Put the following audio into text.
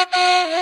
Mm-hmm.